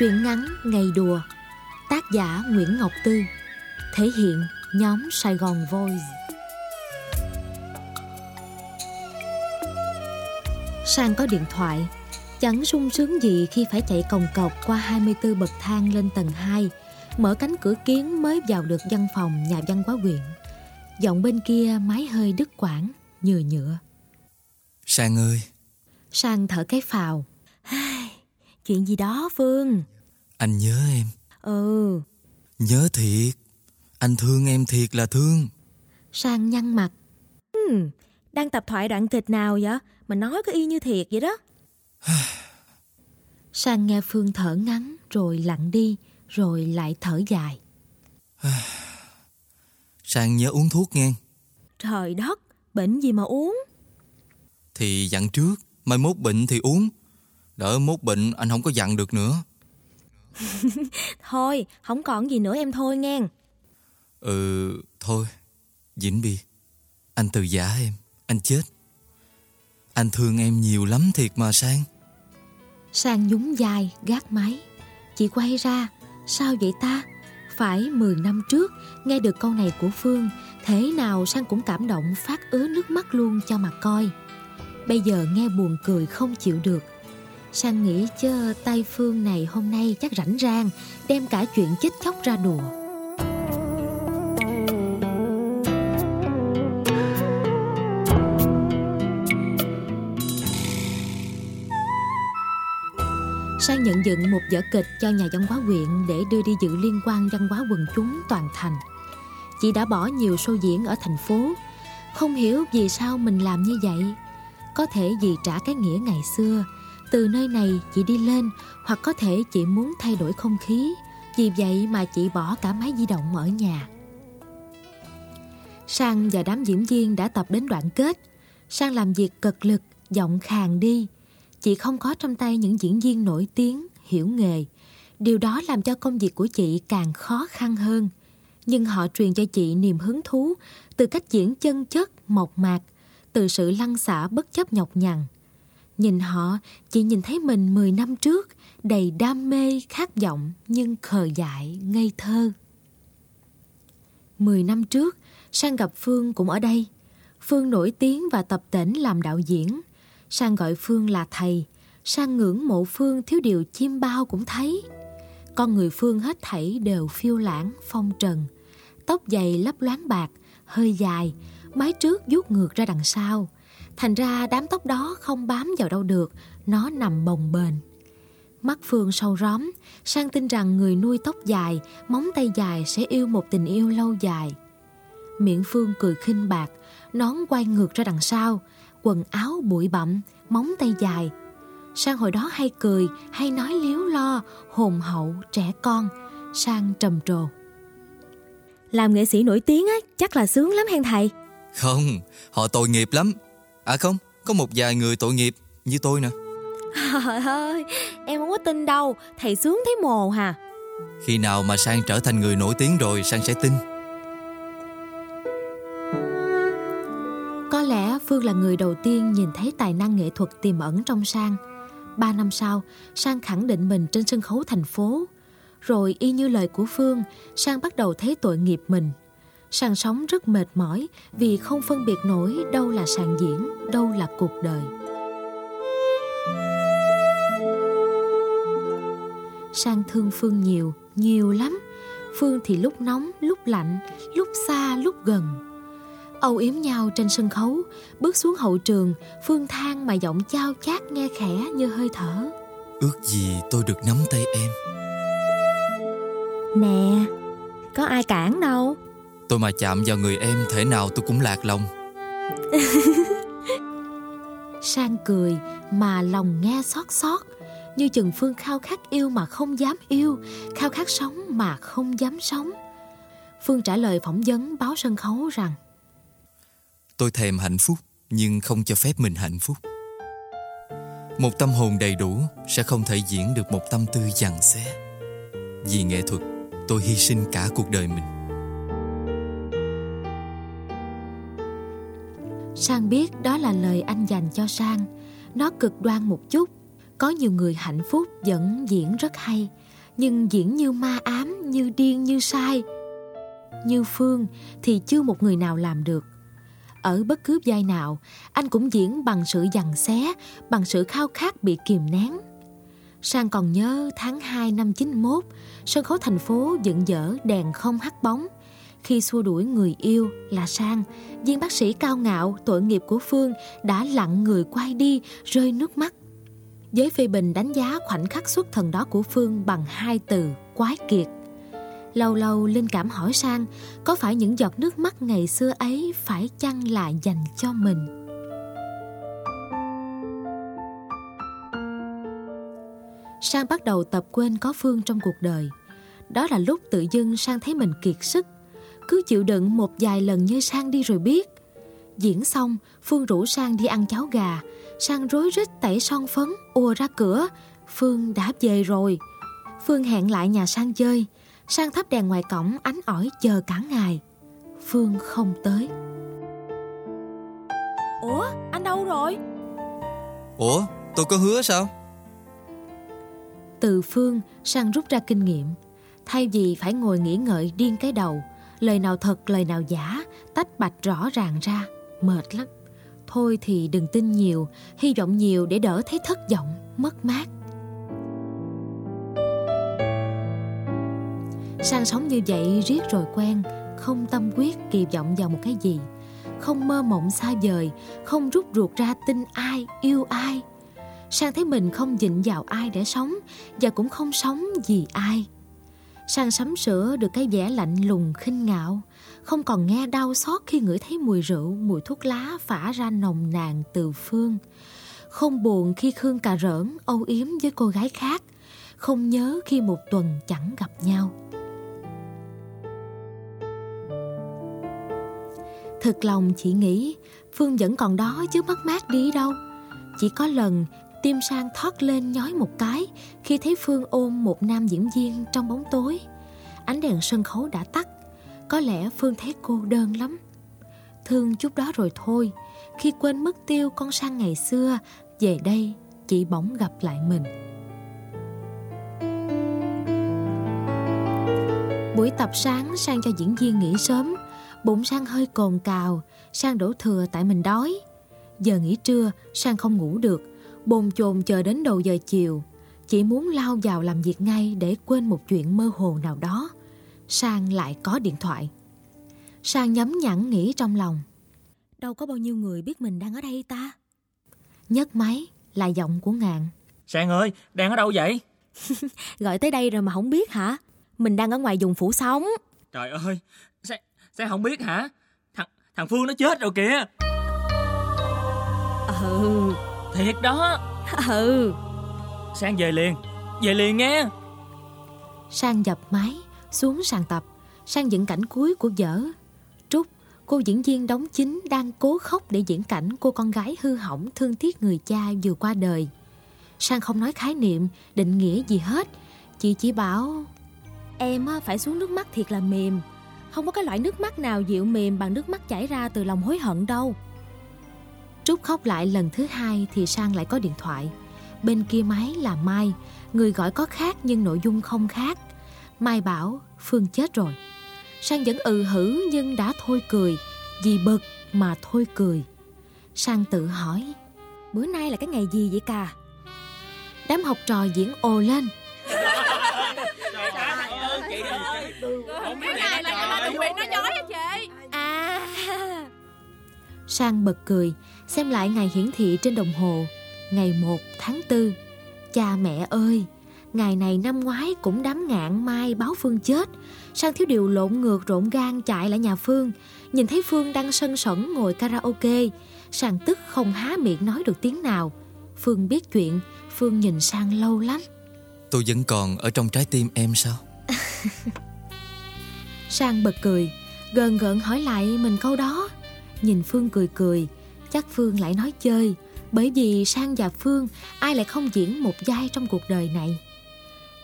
Truyện ngắn Ngày đùa Tác giả Nguyễn Ngọc Tư Thể hiện nhóm Sài Gòn Voice. Sang có điện thoại Chẳng sung sướng gì khi phải chạy còng cọc qua 24 bậc thang lên tầng 2 Mở cánh cửa kiến mới vào được văn phòng nhà văn hóa huyện Giọng bên kia máy hơi đứt quãng, nhừa nhựa. Sang ơi. Sang thở cái phào Chuyện gì đó Phương? Anh nhớ em. Ừ. Nhớ thiệt. Anh thương em thiệt là thương. Sang nhăn mặt. Ừ, Đang tập thoại đoạn kịch nào vậy? Mà nói có y như thiệt vậy đó. Sang nghe Phương thở ngắn Rồi lặng đi Rồi lại thở dài. Sang nhớ uống thuốc nghe. Trời đất Bệnh gì mà uống? Thì dặn trước Mai mốt bệnh thì uống Đỡ mốt bệnh anh không có dặn được nữa. Thôi không còn gì nữa em thôi nghe. Ừ thôi Vĩnh Bi Anh từ giả em Anh chết. Anh thương em nhiều lắm thiệt mà Sang. Sang nhún vai gác máy. Chị quay ra Sao vậy ta? Phải 10 năm trước Nghe được câu này của Phương Thế nào Sang cũng cảm động phát ứa nước mắt luôn cho mà coi. Bây giờ nghe buồn cười không chịu được Sang nghĩ chơ tay Phương này hôm nay chắc rảnh rang Đem cả chuyện chích chóc ra đùa Sang nhận dựng một vở kịch cho nhà văn hóa huyện để đưa đi dự liên quan văn hóa quần chúng toàn thành. Chị đã bỏ nhiều show diễn ở thành phố, không hiểu vì sao mình làm như vậy. Có thể vì trả cái nghĩa ngày xưa, từ nơi này chị đi lên hoặc có thể chị muốn thay đổi không khí, vì vậy mà chị bỏ cả máy di động ở nhà. Sang và đám diễn viên đã tập đến đoạn kết. Sang làm việc cực lực, giọng khàn đi. Chị không có trong tay những diễn viên nổi tiếng, hiểu nghề. Điều đó làm cho công việc của chị càng khó khăn hơn. Nhưng họ truyền cho chị niềm hứng thú từ cách diễn chân chất, mộc mạc, từ sự lăn xả bất chấp nhọc nhằn. Nhìn họ, chị nhìn thấy mình 10 năm trước, đầy đam mê, khát vọng nhưng khờ dại, ngây thơ. 10 năm trước, Sang gặp Phương cũng ở đây. Phương nổi tiếng và tập tỉnh làm đạo diễn. Sang gọi Phương là thầy. Sang ngưỡng mộ Phương thiếu điều chim bao cũng thấy. Con người Phương hết thảy đều phiêu lãng, phong trần. Tóc dày lấp loáng bạc, hơi dài, mái trước vuốt ngược ra đằng sau. Thành ra đám tóc đó không bám vào đâu được, nó nằm bồng bềnh. Mắt Phương sâu róm, Sang tin rằng người nuôi tóc dài, móng tay dài sẽ yêu một tình yêu lâu dài. Miệng Phương cười khinh bạc, nón quay ngược ra đằng sau, quần áo bụi bặm, móng tay dài. Sang hồi đó hay cười, hay nói liếu lo, hồn hậu, trẻ con. Sang trầm trồ. Làm nghệ sĩ nổi tiếng á, chắc là sướng lắm hen thầy. Không Họ tội nghiệp lắm À không Có một vài người tội nghiệp Như tôi nè Trời ơi, em không có tin đâu, thầy sướng thấy mồ hà. Khi nào mà Sang trở thành người nổi tiếng rồi Sang sẽ tin Có lẽ Phương là người đầu tiên nhìn thấy tài năng nghệ thuật tiềm ẩn trong Sang. Ba năm sau, Sang khẳng định mình trên sân khấu thành phố. Rồi y như lời của Phương, Sang bắt đầu thấy tội nghiệp mình. Sang sống rất mệt mỏi vì không phân biệt nổi đâu là sàn diễn, đâu là cuộc đời. Sang thương Phương nhiều, nhiều lắm. Phương thì lúc nóng, lúc lạnh, lúc xa, lúc gần. Âu yếm nhau trên sân khấu, bước xuống hậu trường, Phương than mà giọng chao chát nghe khẽ như hơi thở. Ước gì tôi được nắm tay em Nè, có ai cản đâu. Tôi mà chạm vào người em Thể nào tôi cũng lạc lòng. Sang cười mà lòng nghe xót xót. Như chừng Phương khao khát yêu mà không dám yêu Khao khát sống mà không dám sống. Phương trả lời phỏng vấn báo sân khấu rằng Tôi thèm hạnh phúc Nhưng không cho phép mình hạnh phúc. Một tâm hồn đầy đủ Sẽ không thể diễn được một tâm tư giằng xé. Vì nghệ thuật Tôi hy sinh cả cuộc đời mình Sang biết đó là lời anh dành cho Sang. Nó cực đoan một chút. Có nhiều người hạnh phúc vẫn diễn rất hay Nhưng diễn như ma ám, như điên như sai. Như Phương thì chưa một người nào làm được. Ở bất cứ vai nào Anh cũng diễn bằng sự dằn xé Bằng sự khao khát bị kìm nén. Sang còn nhớ tháng 2 năm 91 Sân khấu thành phố dựng dở đèn không hắt bóng khi xua đuổi người yêu là Sang, viên bác sĩ cao ngạo, tội nghiệp của Phương đã lặng người quay đi, rơi nước mắt. Giới phê bình đánh giá khoảnh khắc xuất thần đó của Phương bằng hai từ quái kiệt. Lâu lâu Linh cảm hỏi Sang có phải những giọt nước mắt ngày xưa ấy phải chăng là dành cho mình? Sang bắt đầu tập quên có Phương trong cuộc đời. Đó là lúc tự dưng Sang thấy mình kiệt sức cứ chịu đựng một vài lần như Sang đi rồi biết. Diễn xong, Phương rủ Sang đi ăn cháo gà. Sang rối rít tẩy son phấn, ùa ra cửa. Phương đã về rồi. Phương hẹn lại nhà Sang chơi. Sang thắp đèn ngoài cổng ánh ỏi chờ cả ngày. Phương không tới. Ủa, anh đâu rồi? Ủa, tôi có hứa sao? Từ Phương, Sang rút ra kinh nghiệm. Thay vì phải ngồi nghĩ ngợi điên cái đầu, lời nào thật, lời nào giả, tách bạch rõ ràng ra. Mệt lắm. Thôi thì đừng tin nhiều, hy vọng nhiều để đỡ thấy thất vọng, mất mát. Sang sống như vậy, riết rồi quen, không tâm quyết, kỳ vọng vào một cái gì. Không mơ mộng xa vời, không rút ruột ra tin ai, yêu ai. Sang thấy mình không dịnh vào ai để sống, và cũng không sống vì ai. Sang sắm sửa được cái vẻ lạnh lùng, khinh ngạo. Không còn nghe đau xót khi ngửi thấy mùi rượu, Mùi thuốc lá phả ra nồng nàn từ phương. Không buồn khi Khương cà rỡn âu yếm với cô gái khác. Không nhớ khi một tuần chẳng gặp nhau. Thực lòng chị nghĩ, Phương vẫn còn đó chứ mất mát đi đâu. Chỉ có lần Tim Sang thoát lên nhói một cái khi thấy Phương ôm một nam diễn viên trong bóng tối. Ánh đèn sân khấu đã tắt. Có lẽ Phương thấy cô đơn lắm. Thương chút đó rồi thôi. Khi quên mất tiêu con Sang ngày xưa, về đây chị bỗng gặp lại mình. Buổi tập sáng Sang cho diễn viên nghỉ sớm. Bụng Sang hơi cồn cào, Sang đổ thừa tại mình đói. Giờ nghỉ trưa, Sang không ngủ được bồn chồn chờ đến đầu giờ chiều. Chỉ muốn lao vào làm việc ngay để quên một chuyện mơ hồ nào đó. Sang lại có điện thoại. Sang nhấm nhẵn nghĩ trong lòng. Đâu có bao nhiêu người biết mình đang ở đây ta? Nhấc máy là giọng của ngạn. Sang ơi đang ở đâu vậy? Gọi tới đây rồi mà không biết hả? Mình đang ở ngoài vùng phủ sóng. Trời ơi sang, sang không biết hả? Thằng thằng phương nó chết rồi kìa. Ừ Thiệt đó Ừ Sang về liền Về liền nghe Sang dập máy Xuống sàn tập Sang dựng cảnh cuối của vở Trúc Cô diễn viên đóng chính đang cố khóc để diễn cảnh cô con gái hư hỏng thương tiếc người cha vừa qua đời. Sang không nói khái niệm, định nghĩa gì hết. Chị chỉ bảo Em phải xuống nước mắt thiệt là mềm. Không có cái loại nước mắt nào dịu mềm bằng nước mắt chảy ra từ lòng hối hận đâu. Trúc khóc lại lần thứ hai thì Sang lại có điện thoại. Bên kia máy là Mai, người gọi có khác nhưng nội dung không khác. Mai bảo Phương chết rồi. Sang vẫn ừ hử nhưng đã thôi cười, vì bực mà thôi cười. Sang tự hỏi, bữa nay là cái ngày gì vậy cà? Đám học trò diễn ồ lên. À. Sang bật cười, Xem lại ngày hiển thị trên đồng hồ. Ngày 1 tháng 4 Cha mẹ ơi Ngày này năm ngoái cũng đám ngạn mai báo Phương chết. Sang thiếu điều lộn ngược rộn gan chạy lại nhà Phương Nhìn thấy Phương đang sân sẩn ngồi karaoke. Sang tức không há miệng nói được tiếng nào. Phương biết chuyện Phương nhìn Sang lâu lắm. Tôi vẫn còn ở trong trái tim em sao? Sang bật cười Gờn gợn hỏi lại mình câu đó Nhìn Phương cười cười chắc Phương lại nói chơi Bởi vì Sang và Phương Ai lại không diễn một vai trong cuộc đời này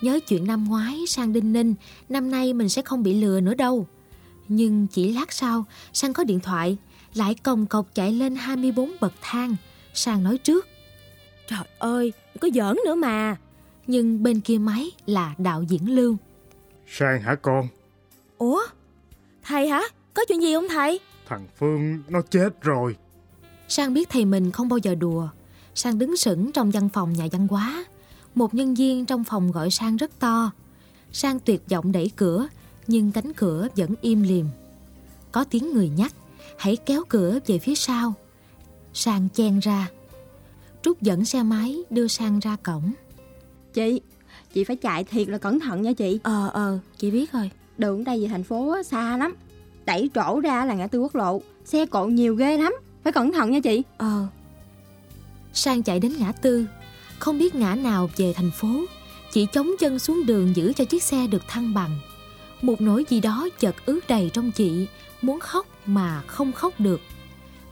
Nhớ chuyện năm ngoái Sang Đinh Ninh Năm nay mình sẽ không bị lừa nữa đâu Nhưng chỉ lát sau Sang có điện thoại Lại còng cọc chạy lên 24 bậc thang Sang nói trước Trời ơi, có giỡn nữa mà Nhưng bên kia máy là đạo diễn Lưu. Sang hả con? Ủa? Thầy hả? Có chuyện gì không thầy? Thằng Phương nó chết rồi. Sang biết thầy mình không bao giờ đùa. Sang đứng sững trong văn phòng nhà văn hóa. Một nhân viên trong phòng gọi Sang rất to. Sang tuyệt vọng đẩy cửa, nhưng cánh cửa vẫn im lìm. Có tiếng người nhắc, hãy kéo cửa về phía sau. Sang chen ra. Trúc dẫn xe máy đưa Sang ra cổng. Chị, chị phải chạy thiệt là cẩn thận nha chị. Ờ ờ, chị biết rồi. Đường đây về thành phố xa lắm. Đẩy trổ ra là ngã tư quốc lộ. Xe cộ nhiều ghê lắm. Phải cẩn thận nha chị. Ờ. Sang chạy đến ngã tư, không biết ngã nào về thành phố. Chị chống chân xuống đường giữ cho chiếc xe được thăng bằng. Một nỗi gì đó chợt ướt đầy trong chị, muốn khóc mà không khóc được.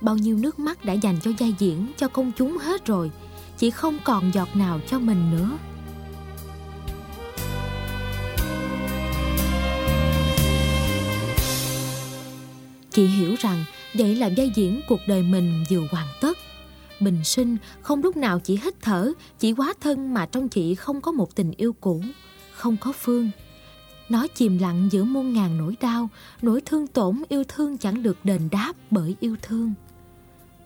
Bao nhiêu nước mắt đã dành cho vai diễn, cho công chúng hết rồi. Chị không còn giọt nào cho mình nữa. Chị hiểu rằng vậy là vai diễn cuộc đời mình vừa hoàn tất. Bình sinh, không lúc nào chỉ hít thở, chỉ quá thân mà trong chị không có một tình yêu cũ, không có Phương. Nó chìm lặng giữa muôn ngàn nỗi đau, nỗi thương tổn yêu thương chẳng được đền đáp bởi yêu thương.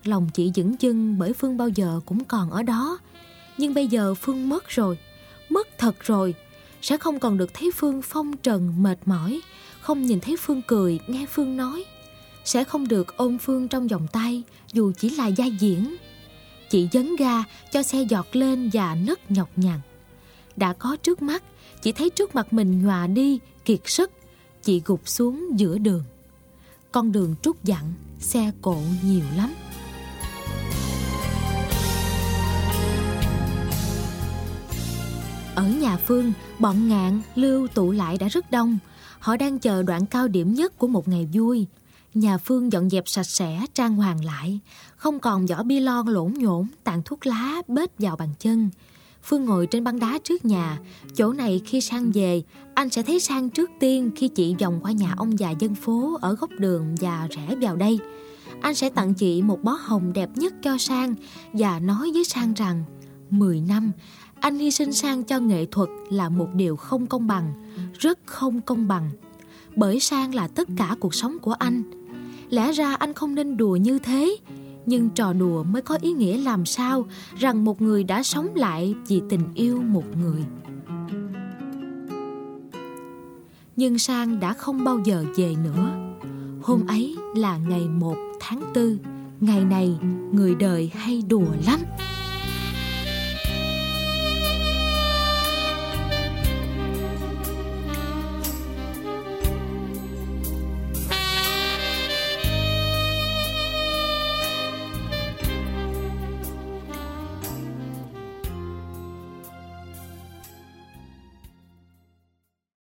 Lòng chị dững chân bởi Phương bao giờ cũng còn ở đó. Nhưng bây giờ Phương mất rồi, mất thật rồi. Sẽ không còn được thấy Phương phong trần mệt mỏi, không nhìn thấy Phương cười, nghe Phương nói. Sẽ không được ôm Phương trong vòng tay dù chỉ là gia diễn. Chị dấn ga cho xe giọt lên và nấc nhọc nhằn. Đã có trước mắt, chị thấy trước mặt mình nhòa đi, kiệt sức. Chị gục xuống giữa đường. Con đường trút dặn, xe cộ nhiều lắm. Ở nhà Phương, bọn ngạn, lưu tụ lại đã rất đông. Họ đang chờ đoạn cao điểm nhất của một ngày vui. Nhà Phương dọn dẹp sạch sẽ, trang hoàng lại. Không còn vỏ bi lon lổn nhổn, tàn thuốc lá, bết vào bàn chân. Phương ngồi trên băng đá trước nhà. Chỗ này khi Sang về, anh sẽ thấy Sang trước tiên khi chị vòng qua nhà ông già dân phố ở góc đường và rẽ vào đây. Anh sẽ tặng chị một bó hồng đẹp nhất cho Sang và nói với Sang rằng 10 năm, anh hy sinh Sang cho nghệ thuật là một điều không công bằng, rất không công bằng. Bởi Sang là tất cả cuộc sống của anh. Lẽ ra anh không nên đùa như thế, nhưng trò đùa mới có ý nghĩa làm sao rằng một người đã sống lại vì tình yêu một người. Nhưng Sang đã không bao giờ về nữa. Hôm ấy là ngày 1 tháng 4, ngày này người đời hay đùa lắm.